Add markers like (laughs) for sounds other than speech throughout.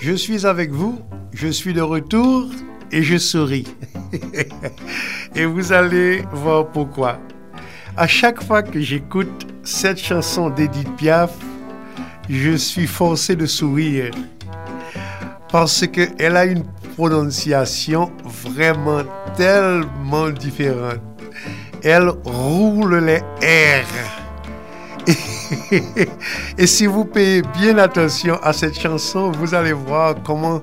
je suis avec vous, je suis de retour et je souris. (laughs) et vous allez voir pourquoi. À chaque fois que j'écoute cette chanson d'Edith Piaf, je suis forcé de sourire parce qu'elle a une prononciation vraiment tellement différente. Elle roule les R. Et si vous payez bien attention à cette chanson, vous allez voir comment,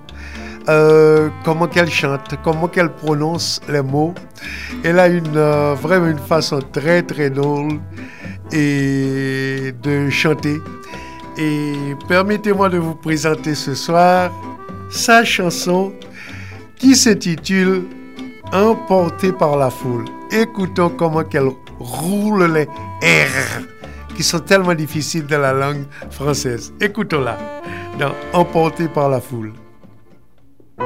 euh, comment qu'elle chante, comment qu'elle prononce les mots. Elle a une, euh, vraiment une façon très très drôle et de chanter. Et permettez-moi de vous présenter ce soir sa chanson qui s'intitule Emporté par la foule. Écoutons comment qu'elle roule les R qui sont tellement difficiles dans la langue française. Écoutons-la dans Emporté par la foule. Je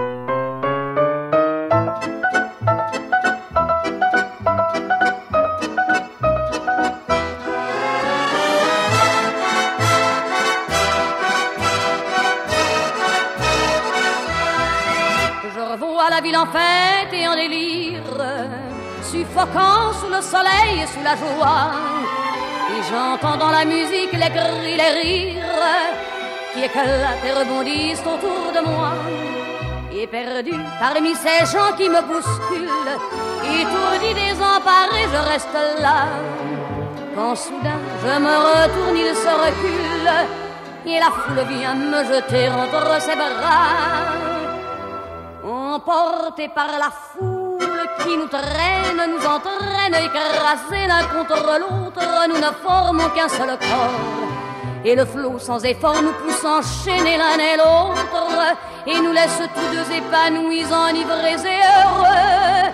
revois la ville en fête et en délire, suffoquant sous le soleil et sous la joie j'entends dans la musique les cris, les rires qui éclatent et rebondissent autour de moi. Et parmi ces gens qui me bousculent, étourdi, désemparé, je reste là. Quand soudain je me retourne, il se recule, et la foule vient me jeter entre ses bras. Emporté par la foule qui nous traîne, nous entraîne, écrasés l'un contre l'autre, nous ne formons qu'un seul corps. Et le flot sans effort nous pousse enchaîner l'un et l'autre, et nous laisse tous deux épanouis, enivrés et heureux.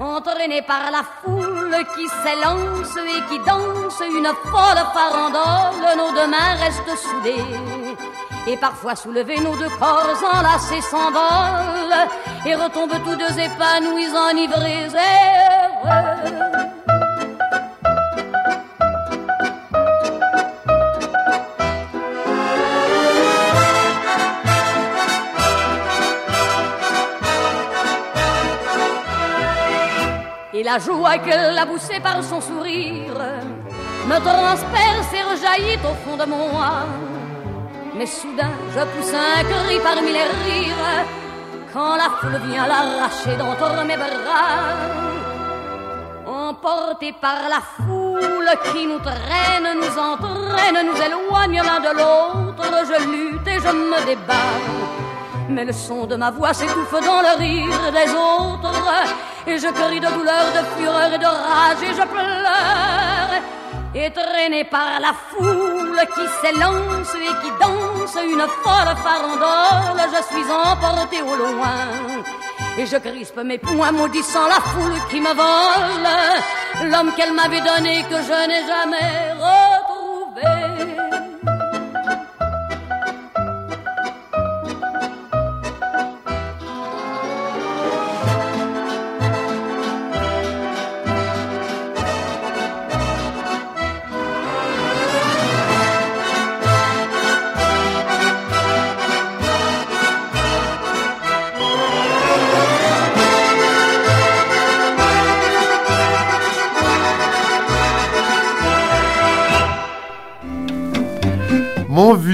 Entraînés par la foule qui s'élance et qui danse une folle farandole, nos deux mains restent soudées et parfois soulevés, nos deux corps enlacés s'envolent et retombent tous deux épanouis, enivrés. Et la joie qu'elle a poussée par son sourire me transperce et rejaillit au fond de mon âme. Mais soudain, je pousse un cri parmi les rires. Quand la foule vient l'arracher d'entre mes bras. Emporté par la foule qui nous traîne, nous entraîne, nous éloigne l'un de l'autre, je lutte et je me débat. Mais le son de ma voix s'étouffe dans le rire des autres, et je crie de douleur, de fureur et de rage, et je pleure. Et par la foule qui s'élance et qui danse une folle farandole, je suis emporté au loin. Et je crispe mes poings maudissant la foule qui me vole, l'homme qu'elle m'avait donné que je n'ai jamais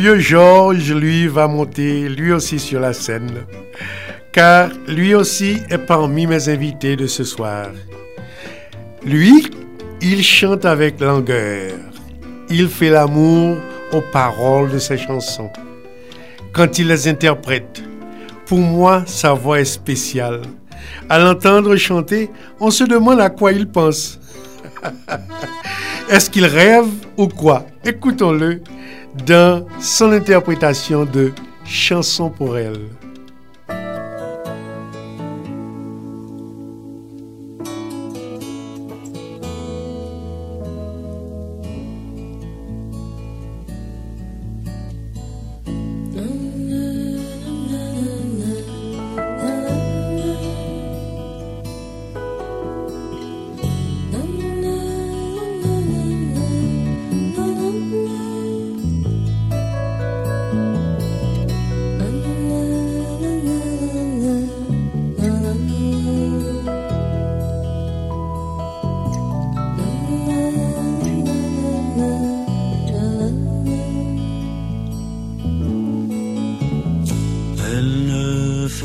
vieux Georges, lui, va monter lui aussi sur la scène, car lui aussi est parmi mes invités de ce soir. Lui, il chante avec langueur. Il fait l'amour aux paroles de ses chansons. Quand il les interprète, pour moi, sa voix est spéciale. À l'entendre chanter, on se demande à quoi il pense. (laughs) Est-ce qu'il rêve ou quoi? Écoutons-le dans son interprétation de Chanson pour elle.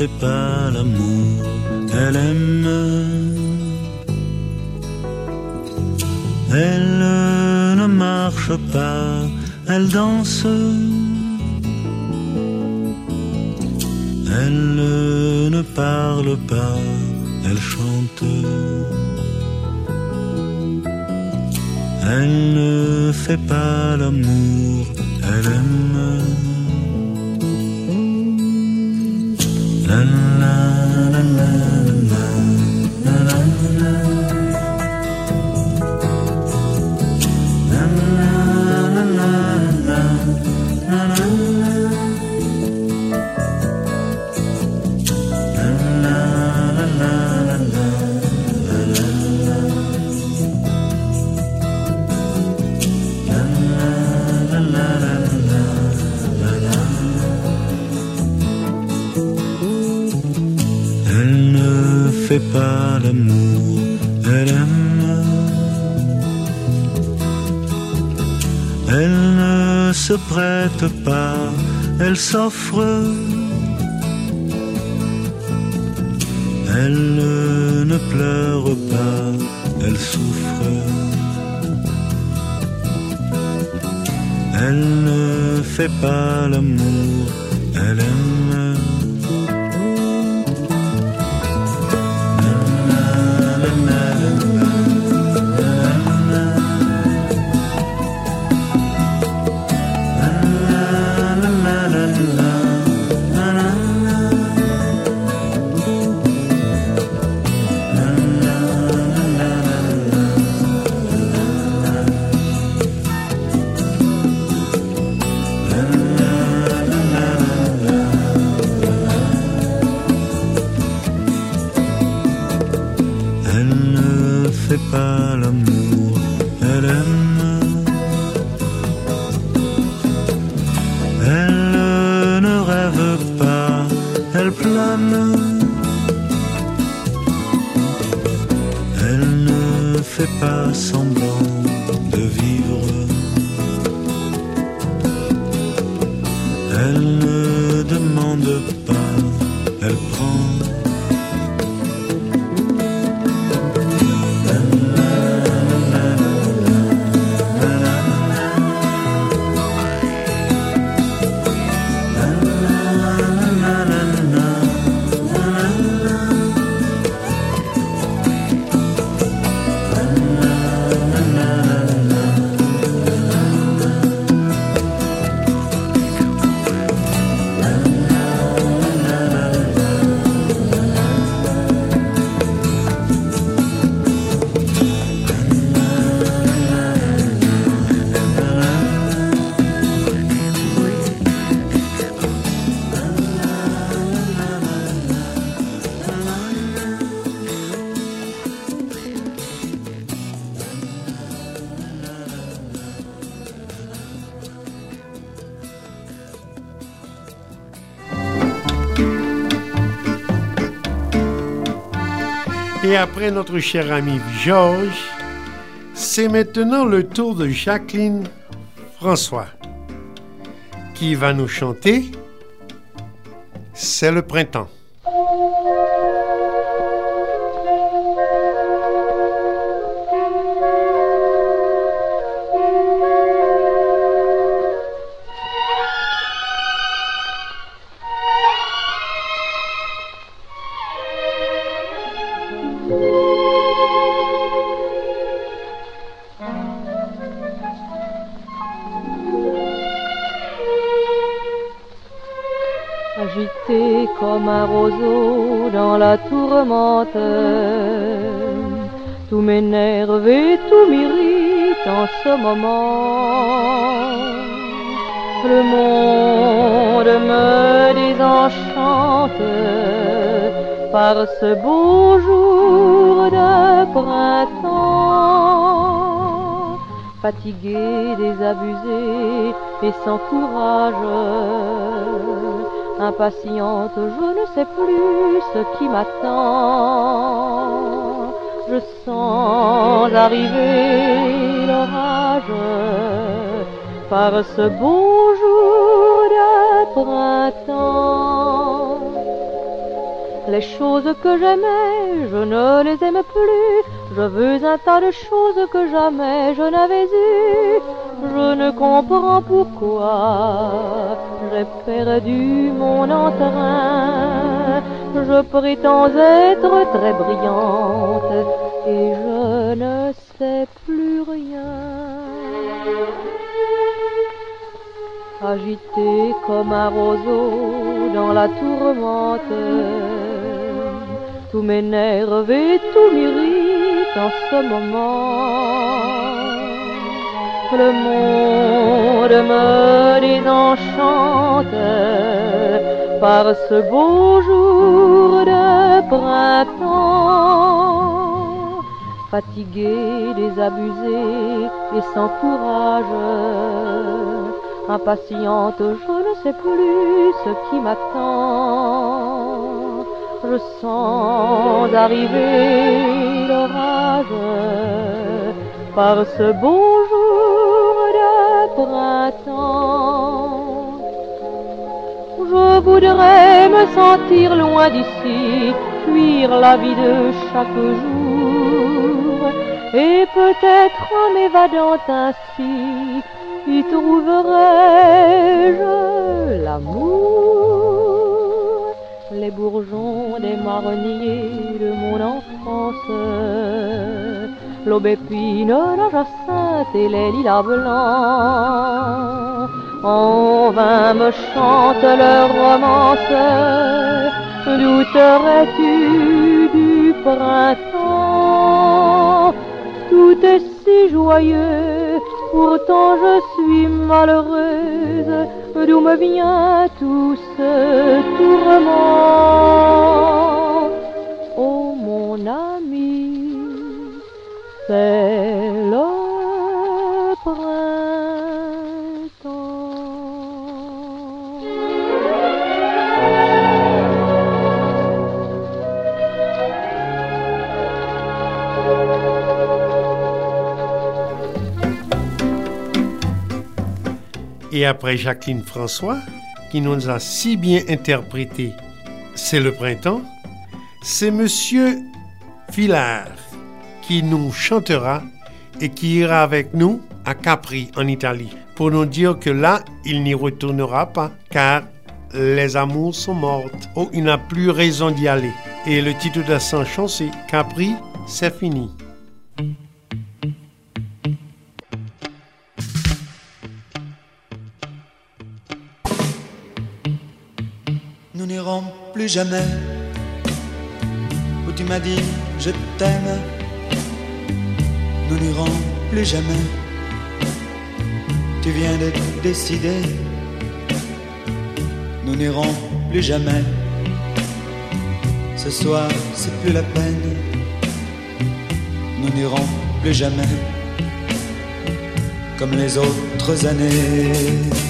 Fait pas l'amour, elle aime. Elle ne marche pas, elle danse. Elle ne parle pas, elle chante. Elle ne fait pas l'amour, elle aime. La la la la pas l'amour, elle aime. Elle ne se prête pas, elle s'offre. Elle ne pleure pas, elle souffre. Elle ne fait pas l'amour, elle aime. Elle ne fait pas semblant de vivre. Elle ne demande pas, Et après notre cher ami Georges, c'est maintenant le tour de Jacqueline François qui va nous chanter C'est le printemps. Comme un roseau dans la tourmente. Tout m'énerve et tout m'irrite en ce moment. Le monde me désenchante par ce beau jour de printemps. Fatigué, désabusé et sans courage, impatiente, je ne sais plus ce qui m'attend. Je sens arriver l'orage par ce beau jour de printemps. Les choses que j'aimais, je ne les aime plus. Je veux un tas de choses que jamais je n'avais eues. Je ne comprends pourquoi j'ai perdu mon entrain. Je prétends être très brillante et je ne sais plus rien. Agité comme un roseau dans la tourmente, tout m'énerve et tout m'irrite en ce moment. Le monde me désenchante par ce beau jour de printemps. Fatigué, désabusé et sans courage, impatiente, je ne sais plus ce qui m'attend. Je sens arriver l'orage par ce beau jour de printemps. Je voudrais me sentir loin d'ici, fuir la vie de chaque jour, et peut-être en m'évadant ainsi, y trouverais-je l'amour, les bourgeons des marronniers de mon enfance, l'aubépine, la jacinthe et les lilas blancs. En vain me chantent leurs romances, douterais-tu du printemps? Tout est si joyeux, pourtant je suis malheureuse. D'où me vient tout ce tourment Oh mon ami, c'est Et après Jacqueline François, qui nous a si bien interprété C'est le printemps, c'est Monsieur Villard qui nous chantera et qui ira avec nous à Capri, en Italie, pour nous dire que là, il n'y retournera pas, car les amours sont mortes. Oh, il n'a plus raison d'y aller. Et le titre de sa chanson, c'est Capri, c'est fini. Nous n'irons plus jamais où tu m'as dit je t'aime. Nous n'irons plus jamais. Tu viens de décider. Nous n'irons plus jamais. Ce soir, c'est plus la peine. Nous n'irons plus jamais. Comme les autres années.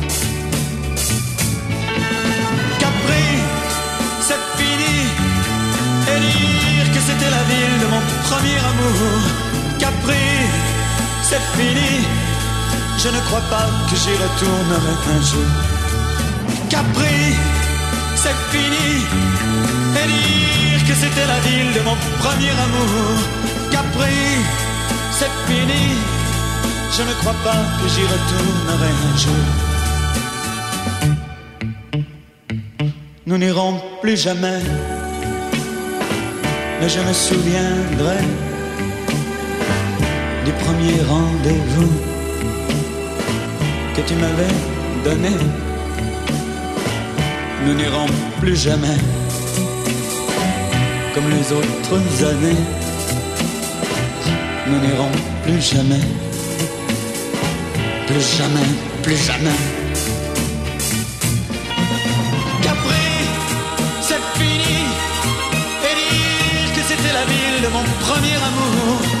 Je ne crois pas que j'y retournerai un jour. Capri, c'est fini, et dire que c'était la ville de mon premier amour. Capri, c'est fini, je ne crois pas que j'y retournerai un jour. Nous n'irons plus jamais mais je me souviendrai du premier rendez-vous que tu m'avais donné. Nous n'irons plus jamais comme les autres années. Nous n'irons plus jamais, plus jamais, plus jamais. Capri, c'est fini. Et dire que c'était la ville de mon premier amour.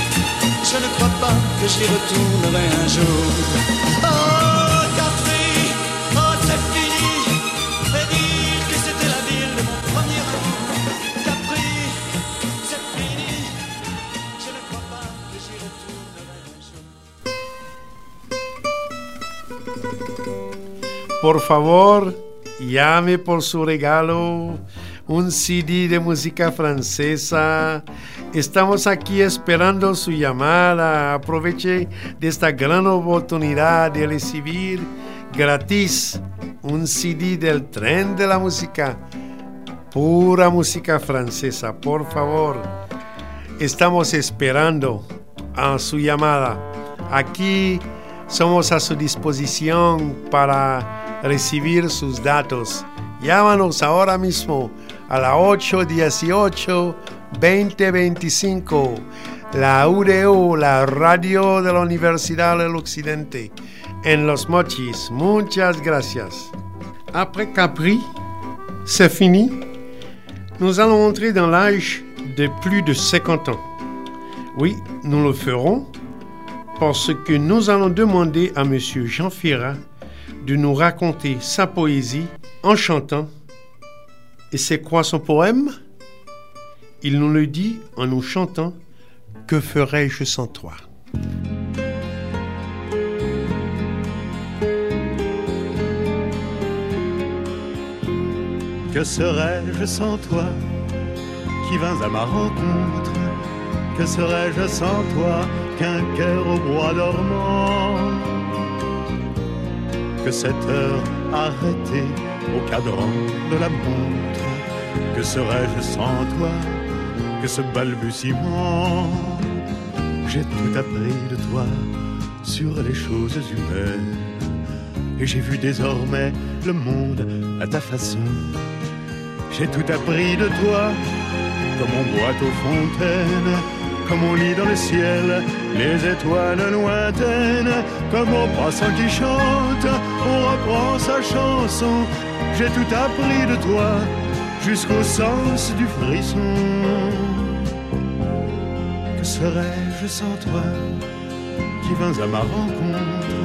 Je ne crois pas que j'y retournerai un jour. Oh, oh, c'est fini. Por favor, llame por su regalo un CD de música francesa. Estamos aquí esperando su llamada. Aproveche de esta gran oportunidad de recibir gratis un CD del tren de la música. Pura música francesa, por favor. Estamos esperando a su llamada. Aquí somos a su disposición para recibir sus datos. Llámanos ahora mismo a la 818 2025. La UDO, la radio de la Universidad del en Los Mochis. Muchas gracias. Après Capri, c'est fini. Nous allons entrer dans l'âge de plus de 50 ans. Oui, nous le ferons parce que nous allons demander à M. Jean Ferrat de nous raconter sa poésie en chantant. Et c'est quoi son poème? Il nous le dit en nous chantant Que ferais-je sans toi? Que serais-je sans toi qui vins à ma rencontre? Que serais-je sans toi qu'un cœur au bois dormant? Que cette heure arrêtée au cadran de la montre? Que serais-je sans toi ce balbutiement. J'ai tout appris de toi sur les choses humaines. Et j'ai vu désormais le monde à ta façon. J'ai tout appris de toi, comme on boit aux fontaines, comme on lit dans le ciel les étoiles lointaines, comme au passant qui chante, on reprend sa chanson. J'ai tout appris de toi, jusqu'au sens du frisson. Que serais-je sans toi, qui vins à ma rencontre?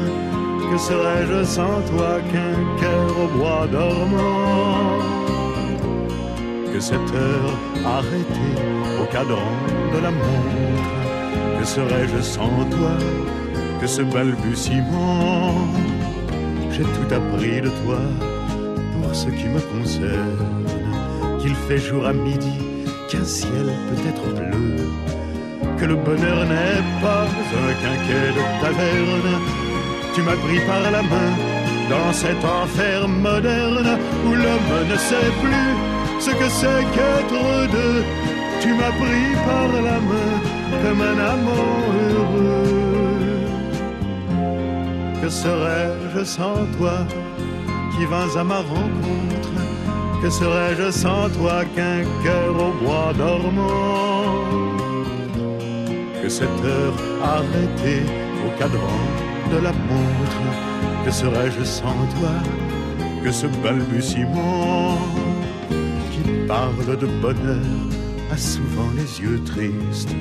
Que serais-je sans toi qu'un cœur au bois dormant? Que cette heure arrêtée au cadran de la montre, que serais-je sans toi, que ce balbutiement? J'ai tout appris de toi pour ce qui me concerne, qu'il fait jour à midi, qu'un ciel peut être bleu, que le bonheur n'est pas un quinquet de taverne. Tu m'as pris par la main dans cet enfer moderne où l'homme ne sait plus ce que c'est qu'être deux. Tu m'as pris par la main comme un amant heureux. Que serais-je sans toi qui vins à ma rencontre Que serais-je sans toi qu'un cœur au bois dormant Que cette heure arrêtée au cadran de la montre Que serais-je sans toi que ce balbutiement parle de bonheur a souvent les yeux tristes?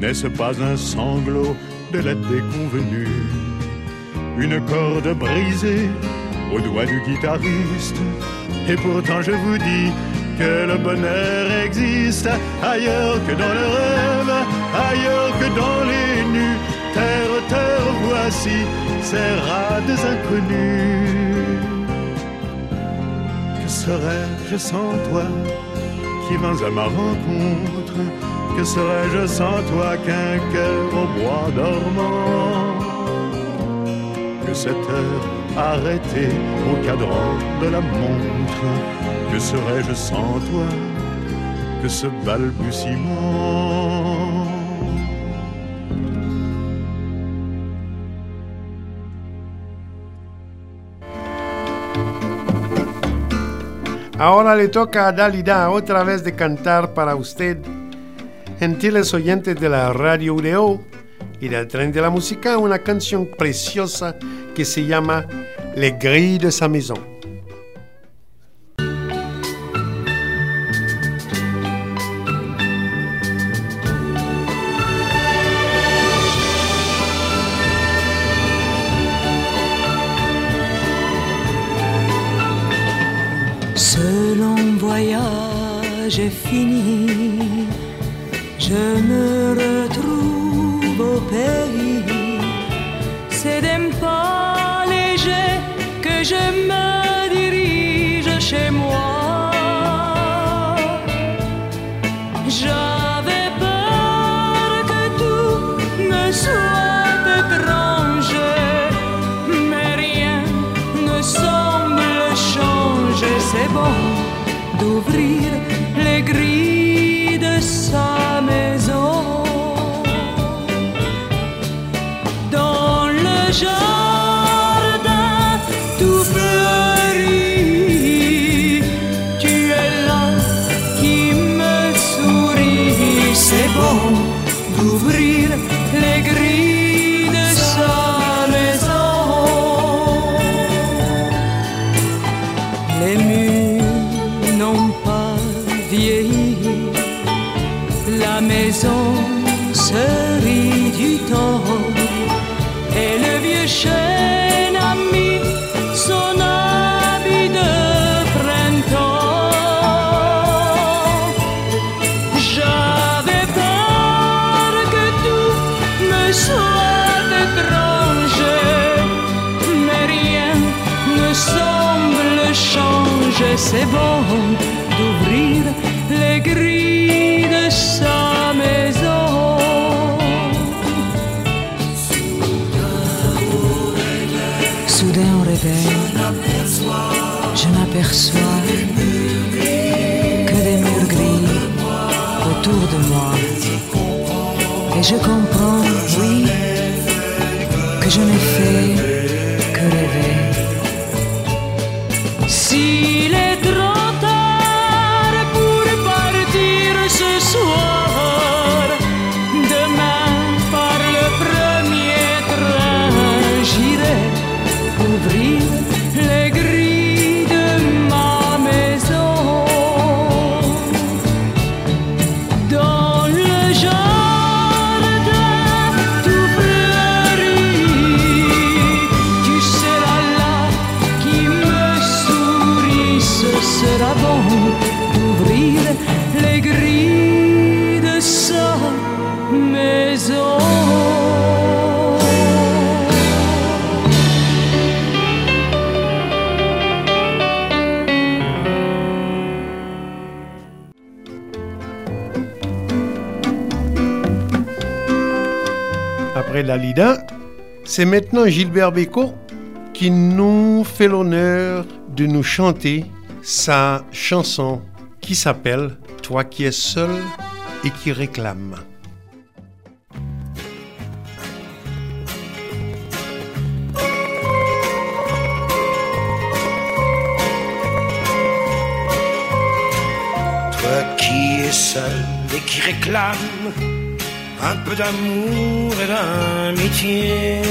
N'est-ce pas un sanglot de la déconvenue? Une corde brisée au doigt du guitariste? Et pourtant je vous dis que le bonheur existe ailleurs que dans le rêve, ailleurs que dans les nus. Terre, terre, voici ces rats des inconnus. Que serais-je sans toi qui vins à ma rencontre? Que serais-je sans toi qu'un cœur au bois dormant? Que cette heure arrêtée au cadran de la montre. Que serais-je sans toi que ce balbutiement. Ahora le toca a Dalida otra vez de cantar para usted, gentiles oyentes de la radio UDO y del tren de la música, una canción preciosa que se llama Les grilles de sa maison. Je me dirige chez moi. J'avais peur que tout me soit étrange, mais rien ne semble changer. C'est bon d'ouvrir le que des murs gris autour de moi. Et je comprends, C'est maintenant Gilbert Bécaud qui nous fait l'honneur de nous chanter sa chanson qui s'appelle Toi qui es seul et qui réclame. Toi qui es seul et qui réclame un peu d'amour et d'amitié,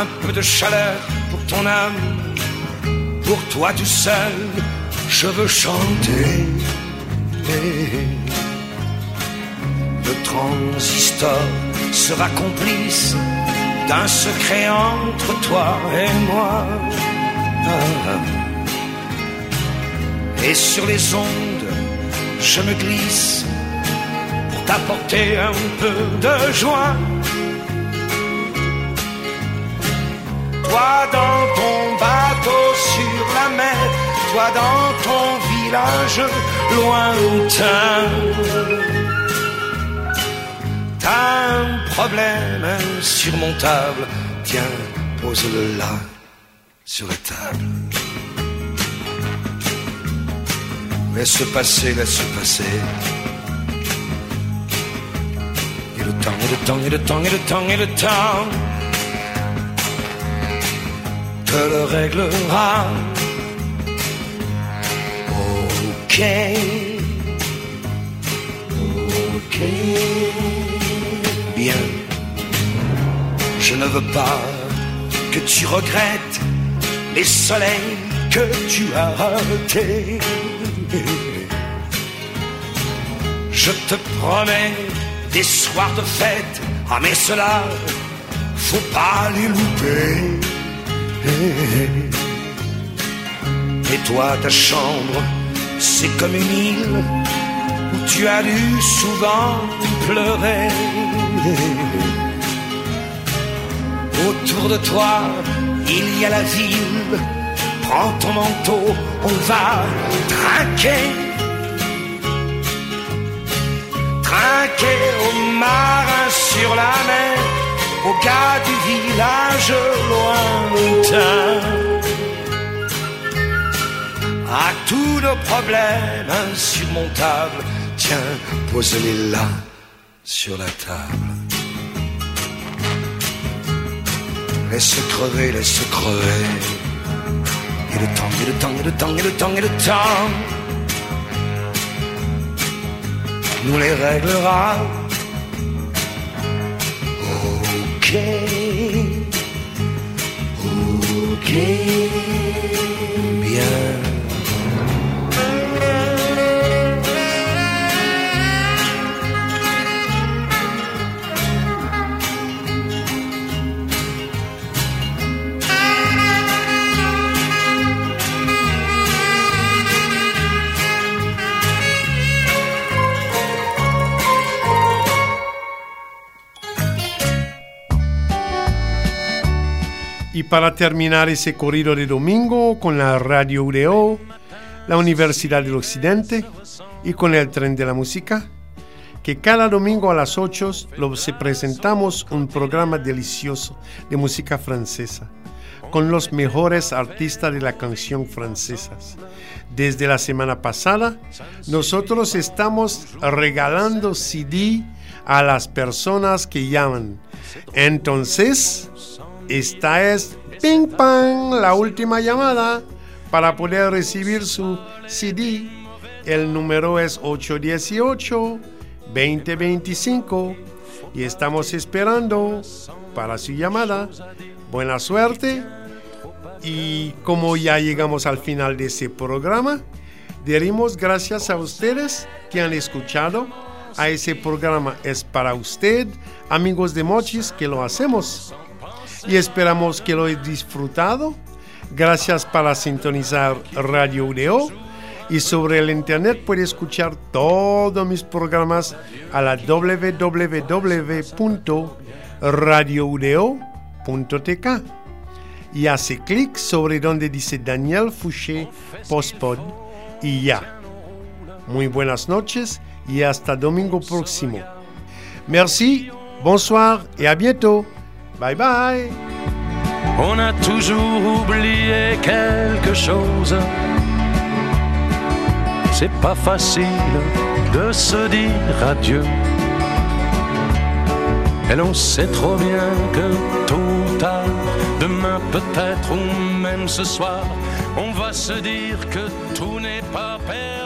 un peu de chaleur pour ton âme, pour toi tout seul, je veux chanter. Le transistor sera complice d'un secret entre toi et moi. Et sur les ondes, je me glisse pour t'apporter un peu de joie. Toi dans ton bateau sur la mer, toi dans ton village lointain. T'as un problème insurmontable, tiens, pose-le là, sur la table. Laisse passer, laisse passer. Et le temps, et le temps, et le temps, et le temps, et le temps te le réglera. Ok, ok, bien. Je ne veux pas que tu regrettes les soleils que tu as ratés. Je te promets des soirs de fête, ah mais cela, faut pas les louper. Et toi, ta chambre, c'est comme une île où tu as dû souvent pleurer. Autour de toi, il y a la ville. Prends ton manteau, on va trinquer. Trinquer aux marins sur la mer, aux gars du village lointain. À tous nos problèmes insurmontables, tiens, pose-les là sur la table. Laisse crever, laisse crever. Et le temps, et le temps, et le temps, et le temps, et le temps nous les réglera. Ok, para terminar ese corrido de domingo con la Radio UDO, la Universidad del Occidente y con el Tren de la Música, que cada domingo a las 8 los presentamos un programa delicioso de música francesa con los mejores artistas de la canción francesa. Desde la semana pasada, nosotros estamos regalando CD a las personas que llaman. Entonces, esta es Ping Pong, la última llamada para poder recibir su CD. El número es 818-2025 y estamos esperando para su llamada. Buena suerte y como ya llegamos al final de ese programa, diremos gracias a ustedes que han escuchado a ese programa. Es para usted, amigos de Mochis, que lo hacemos y esperamos que lo haya disfrutado. Gracias para sintonizar Radio UDO y sobre el internet puede escuchar todos mis programas a la www.radioudeo.tk y hace clic sobre donde dice Daniel Fouché Postpod y ya. Muy buenas noches y hasta domingo próximo. Merci, bonsoir et à bientôt. Bye bye. On a toujours oublié quelque chose. C'est pas facile de se dire adieu. Et l'on sait trop bien que tôt ou tard, demain peut-être ou même ce soir, on va se dire que tout n'est pas perdu.